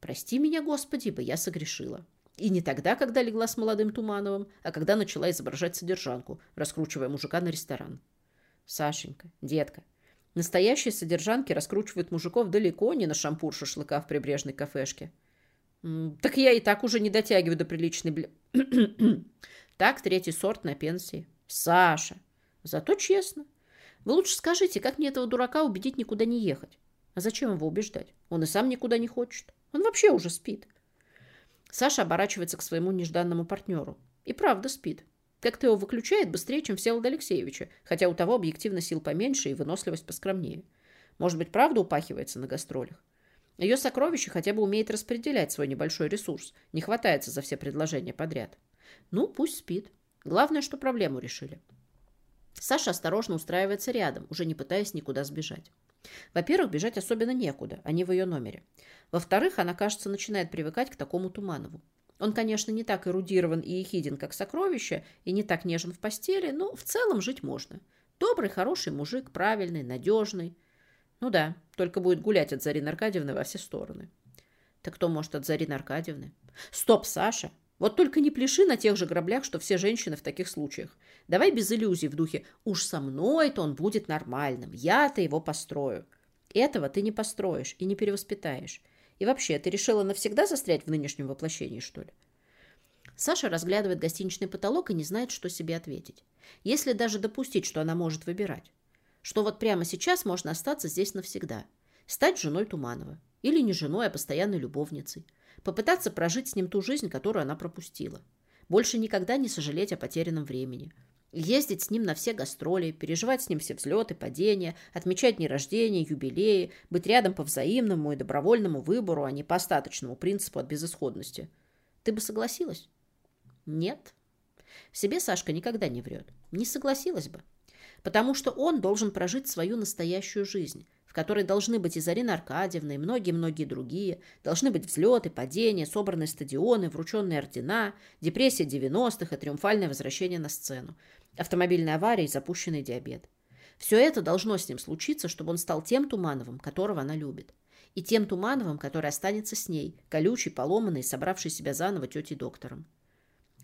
Прости меня, Господи, бы я согрешила. И не тогда, когда легла с молодым Тумановым, а когда начала изображать содержанку, раскручивая мужика на ресторан. Сашенька, детка, настоящие содержанки раскручивают мужиков далеко не на шампур шашлыка в прибрежной кафешке. Так я и так уже не дотягиваю до приличной бля... (clears throat) так, третий сорт на пенсии. Саша. Зато честно. Вы лучше скажите, как мне этого дурака убедить никуда не ехать? А зачем его убеждать? Он и сам никуда не хочет. Он вообще уже спит. Саша оборачивается к своему нежданному партнеру. И правда спит. Как-то его выключает быстрее, чем Всеволода Алексеевича, хотя у того объективно сил поменьше и выносливость поскромнее. Может быть, правда упахивается на гастролях? Ее сокровище хотя бы умеет распределять свой небольшой ресурс, не хватается за все предложения подряд. Ну, пусть спит. Главное, что проблему решили. Саша осторожно устраивается рядом, уже не пытаясь никуда сбежать. Во-первых, бежать особенно некуда, они в ее номере. Во-вторых, она, кажется, начинает привыкать к такому Туманову. Он, конечно, не так эрудирован и ехиден, как сокровище, и не так нежен в постели, но в целом жить можно. Добрый, хороший мужик, правильный, надежный. Ну да, только будет гулять от Зарины Аркадьевны во все стороны. Так кто может от Зарины Аркадьевны? Стоп, Саша! Вот только не пляши на тех же граблях, что все женщины в таких случаях. Давай без иллюзий в духе «уж со мной-то он будет нормальным, я-то его построю». Этого ты не построишь и не перевоспитаешь. И вообще, ты решила навсегда застрять в нынешнем воплощении, что ли? Саша разглядывает гостиничный потолок и не знает, что себе ответить. Если даже допустить, что она может выбирать. Что вот прямо сейчас можно остаться здесь навсегда. Стать женой Туманова. Или не женой, а постоянной любовницей. Попытаться прожить с ним ту жизнь, которую она пропустила. Больше никогда не сожалеть о потерянном времени. Ездить с ним на все гастроли, переживать с ним все взлеты, падения, отмечать дни рождения, юбилеи, быть рядом по взаимному и добровольному выбору, а не по остаточному принципу от безысходности. Ты бы согласилась? Нет. Себе Сашка никогда не врет. Не согласилась бы. Потому что он должен прожить свою настоящую жизнь, в которой должны быть и Зарина Аркадьевна, и многие-многие другие, должны быть взлеты, падения, собранные стадионы, врученные ордена, депрессия 90-х и триумфальное возвращение на сцену, автомобильная авария и запущенный диабет. Все это должно с ним случиться, чтобы он стал тем Тумановым, которого она любит. И тем Тумановым, который останется с ней, колючий, поломанный, собравший себя заново тетей доктором.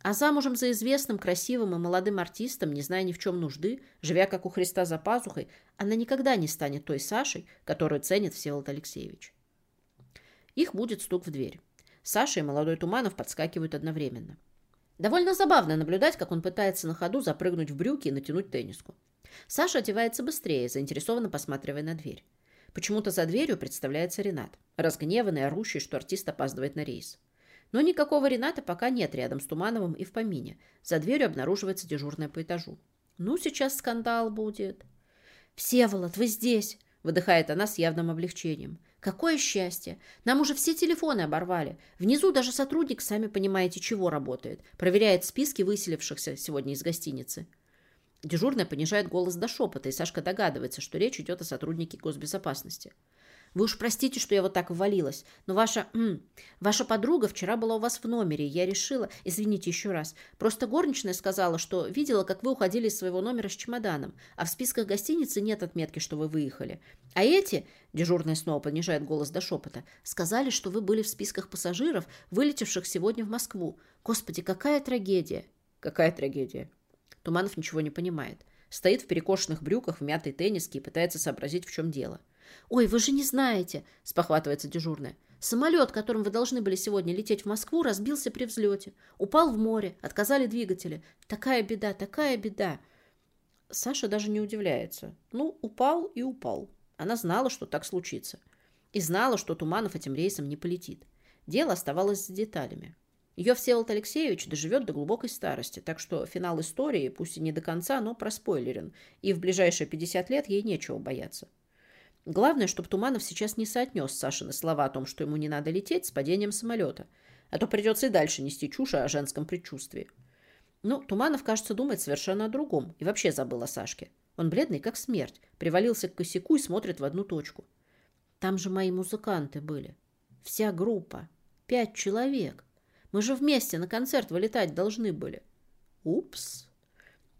А замужем за известным, красивым и молодым артистом, не зная ни в чем нужды, живя как у Христа за пазухой, она никогда не станет той Сашей, которую ценит Всеволод Алексеевич. Их будет стук в дверь. Саша и молодой Туманов подскакивают одновременно. Довольно забавно наблюдать, как он пытается на ходу запрыгнуть в брюки и натянуть тенниску. Саша одевается быстрее, заинтересованно посматривая на дверь. Почему-то за дверью представляется Ренат, разгневанный, орущий, что артист опаздывает на рейс. Но никакого Рената пока нет рядом с Тумановым и в помине. За дверью обнаруживается дежурная по этажу. «Ну, сейчас скандал будет». «Всеволод, вы здесь!» – выдыхает она с явным облегчением. «Какое счастье! Нам уже все телефоны оборвали. Внизу даже сотрудник, сами понимаете, чего работает. Проверяет списки выселившихся сегодня из гостиницы». Дежурная понижает голос до шепота, и Сашка догадывается, что речь идет о сотруднике госбезопасности. Вы уж простите, что я вот так ввалилась, но ваша... М, ваша подруга вчера была у вас в номере, я решила... Извините еще раз. Просто горничная сказала, что видела, как вы уходили из своего номера с чемоданом, а в списках гостиницы нет отметки, что вы выехали. А эти... Дежурная снова понижает голос до шепота. Сказали, что вы были в списках пассажиров, вылетевших сегодня в Москву. Господи, какая трагедия. Какая трагедия? Туманов ничего не понимает. Стоит в перекошенных брюках, в мятой тенниске и пытается сообразить, в чем дело. «Ой, вы же не знаете!» – спохватывается дежурная. «Самолет, которым вы должны были сегодня лететь в Москву, разбился при взлете. Упал в море, отказали двигатели. Такая беда, такая беда!» Саша даже не удивляется. Ну, упал и упал. Она знала, что так случится. И знала, что Туманов этим рейсом не полетит. Дело оставалось с деталями. Ее Всеволод Алексеевич доживет до глубокой старости, так что финал истории, пусть и не до конца, но проспойлерен, и в ближайшие 50 лет ей нечего бояться. Главное, чтобы Туманов сейчас не соотнес Сашины слова о том, что ему не надо лететь с падением самолета, а то придется и дальше нести чушь о женском предчувствии. Ну, Туманов, кажется, думает совершенно о другом и вообще забыл о Сашке. Он бледный, как смерть, привалился к косяку и смотрит в одну точку. Там же мои музыканты были. Вся группа. Пять человек. Мы же вместе на концерт вылетать должны были. Упс.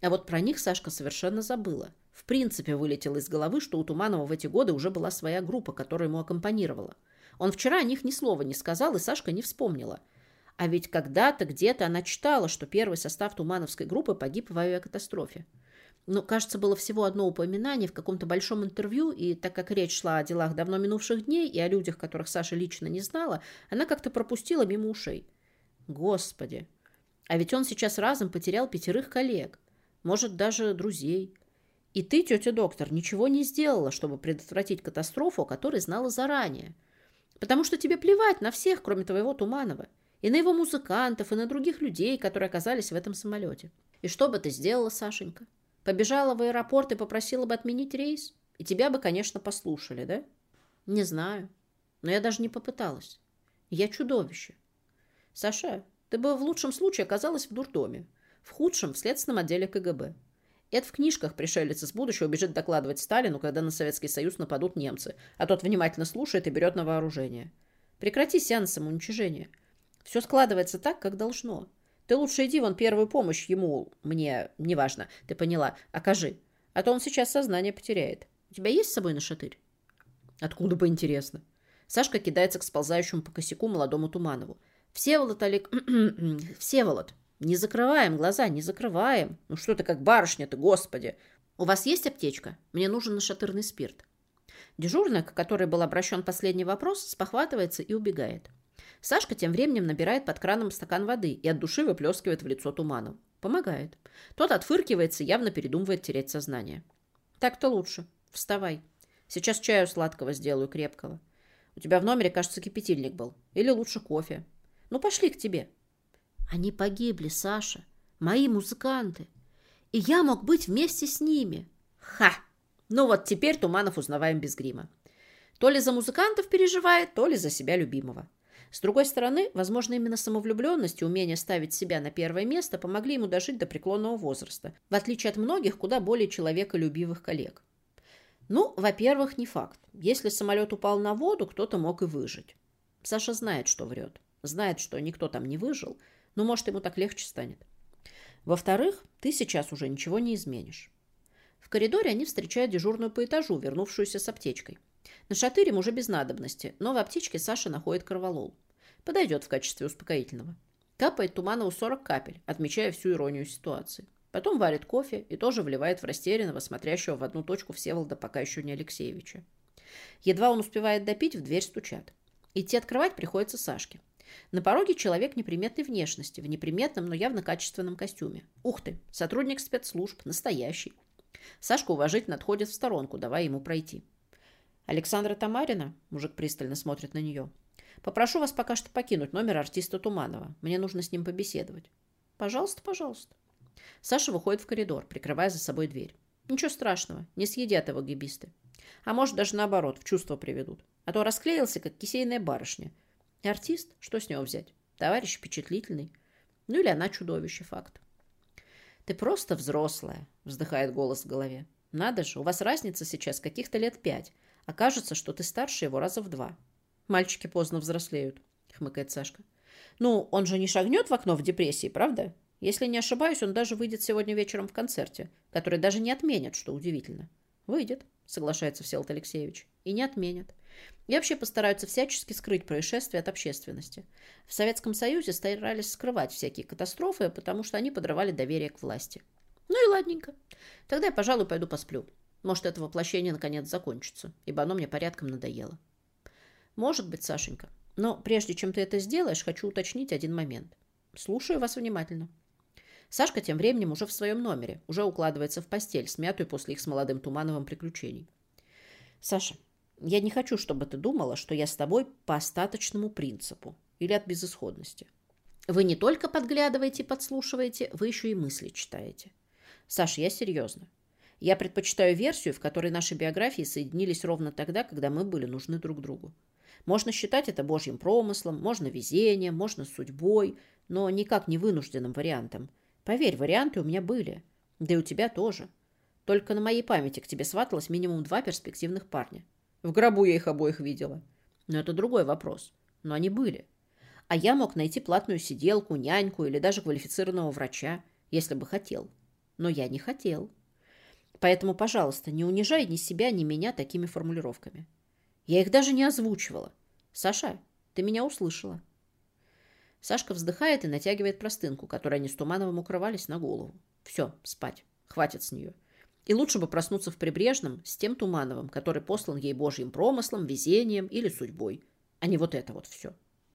А вот про них Сашка совершенно забыла. В принципе, вылетело из головы, что у Туманова в эти годы уже была своя группа, которая ему аккомпанировала. Он вчера о них ни слова не сказал, и Сашка не вспомнила. А ведь когда-то, где-то она читала, что первый состав Тумановской группы погиб в авиакатастрофе. Ну, кажется, было всего одно упоминание в каком-то большом интервью, и так как речь шла о делах давно минувших дней и о людях, которых Саша лично не знала, она как-то пропустила мимо ушей. Господи! А ведь он сейчас разом потерял пятерых коллег, может, даже друзей. И ты, тетя доктор, ничего не сделала, чтобы предотвратить катастрофу, о которой знала заранее. Потому что тебе плевать на всех, кроме твоего Туманова. И на его музыкантов, и на других людей, которые оказались в этом самолете. И что бы ты сделала, Сашенька? Побежала в аэропорт и попросила бы отменить рейс? И тебя бы, конечно, послушали, да? Не знаю. Но я даже не попыталась. Я чудовище. Саша, ты бы в лучшем случае оказалась в дурдоме. В худшем – в следственном отделе КГБ. Это в книжках пришелец из будущего бежит докладывать Сталину, когда на Советский Союз нападут немцы, а тот внимательно слушает и берет на вооружение. Прекрати сеанс самоуничижения. Все складывается так, как должно. Ты лучше иди вон первую помощь ему, мне, неважно, ты поняла, окажи. А то он сейчас сознание потеряет. У тебя есть с собой нашатырь? Откуда бы интересно? Сашка кидается к сползающему по косяку молодому Туманову. Всеволод, Олег... (clears throat) Всеволод, не закрываем глаза, не закрываем. Ну что ты как барышня-то, господи. У вас есть аптечка? Мне нужен нашатырный спирт. Дежурный, к которой был обращен последний вопрос, спохватывается и убегает. Сашка тем временем набирает под краном стакан воды и от души выплескивает в лицо туману. Помогает. Тот отфыркивается, явно передумывает терять сознание. Так-то лучше. Вставай. Сейчас чаю сладкого сделаю, крепкого. У тебя в номере, кажется, кипятильник был. Или лучше кофе. Ну, пошли к тебе. Они погибли, Саша. Мои музыканты. И я мог быть вместе с ними. Ха! Ну вот теперь Туманов узнаваем без грима. То ли за музыкантов переживает, то ли за себя любимого. С другой стороны, возможно, именно самовлюбленность и умение ставить себя на первое место помогли ему дожить до преклонного возраста, в отличие от многих куда более человеколюбивых коллег. Ну, во-первых, не факт. Если самолет упал на воду, кто-то мог и выжить. Саша знает, что врет. Знает, что никто там не выжил, но, может, ему так легче станет. Во-вторых, ты сейчас уже ничего не изменишь. В коридоре они встречают дежурную по этажу, вернувшуюся с аптечкой. На шатырем уже без надобности, но в аптечке Саша находит корвалол. Подойдет в качестве успокоительного. Капает Туманову 40 капель, отмечая всю иронию ситуации. Потом варит кофе и тоже вливает в растерянного, смотрящего в одну точку Всеволода, пока еще не Алексеевича. Едва он успевает допить, в дверь стучат. Идти открывать приходится Сашке. На пороге человек неприметной внешности, в неприметном, но явно качественном костюме. Ух ты, сотрудник спецслужб, настоящий. Сашка уважительно отходит в сторонку, давая ему пройти. «Александра Тамарина?» – мужик пристально смотрит на нее. «Попрошу вас пока что покинуть номер артиста Туманова. Мне нужно с ним побеседовать». «Пожалуйста, пожалуйста». Саша выходит в коридор, прикрывая за собой дверь. Ничего страшного, не съедят его гибисты. А может, даже наоборот, в чувство приведут. А то расклеился, как кисейная барышня. Артист, что с него взять? Товарищ впечатлительный. Ну или она чудовище, факт. «Ты просто взрослая», — вздыхает голос в голове. «Надо же, у вас разница сейчас каких-то лет пять, Окажется, что ты старше его раза в два. Мальчики поздно взрослеют, хмыкает Сашка. Ну, он же не шагнет в окно в депрессии, правда? Если не ошибаюсь, он даже выйдет сегодня вечером в концерте, который даже не отменят, что удивительно. Выйдет, соглашается Всеволод Алексеевич, и не отменят. И вообще постараются всячески скрыть происшествие от общественности. В Советском Союзе старались скрывать всякие катастрофы, потому что они подрывали доверие к власти. Ну и ладненько. Тогда я, пожалуй, пойду посплю. Может, это воплощение наконец закончится, ибо оно мне порядком надоело. Может быть, Сашенька. Но прежде чем ты это сделаешь, хочу уточнить один момент. Слушаю вас внимательно. Сашка тем временем уже в своем номере, уже укладывается в постель, смятую после их с молодым Тумановым приключений. Саша, я не хочу, чтобы ты думала, что я с тобой по остаточному принципу или от безысходности. Вы не только подглядываете и подслушиваете, вы еще и мысли читаете. Саша, я серьезно. Я предпочитаю версию, в которой наши биографии соединились ровно тогда, когда мы были нужны друг другу. Можно считать это божьим промыслом, можно везением, можно судьбой, но никак не вынужденным вариантом. Поверь, варианты у меня были. Да и у тебя тоже. Только на моей памяти к тебе сваталось минимум два перспективных парня. В гробу я их обоих видела. Но это другой вопрос. Но они были. А я мог найти платную сиделку, няньку или даже квалифицированного врача, если бы хотел. Но я не хотел. Поэтому, пожалуйста, не унижай ни себя, ни меня такими формулировками. Я их даже не озвучивала. Саша, ты меня услышала. Сашка вздыхает и натягивает простынку, которой они с Тумановым укрывались на голову. Все, спать. Хватит с нее. И лучше бы проснуться в Прибрежном с тем Тумановым, который послан ей божьим промыслом, везением или судьбой, а не вот это вот все.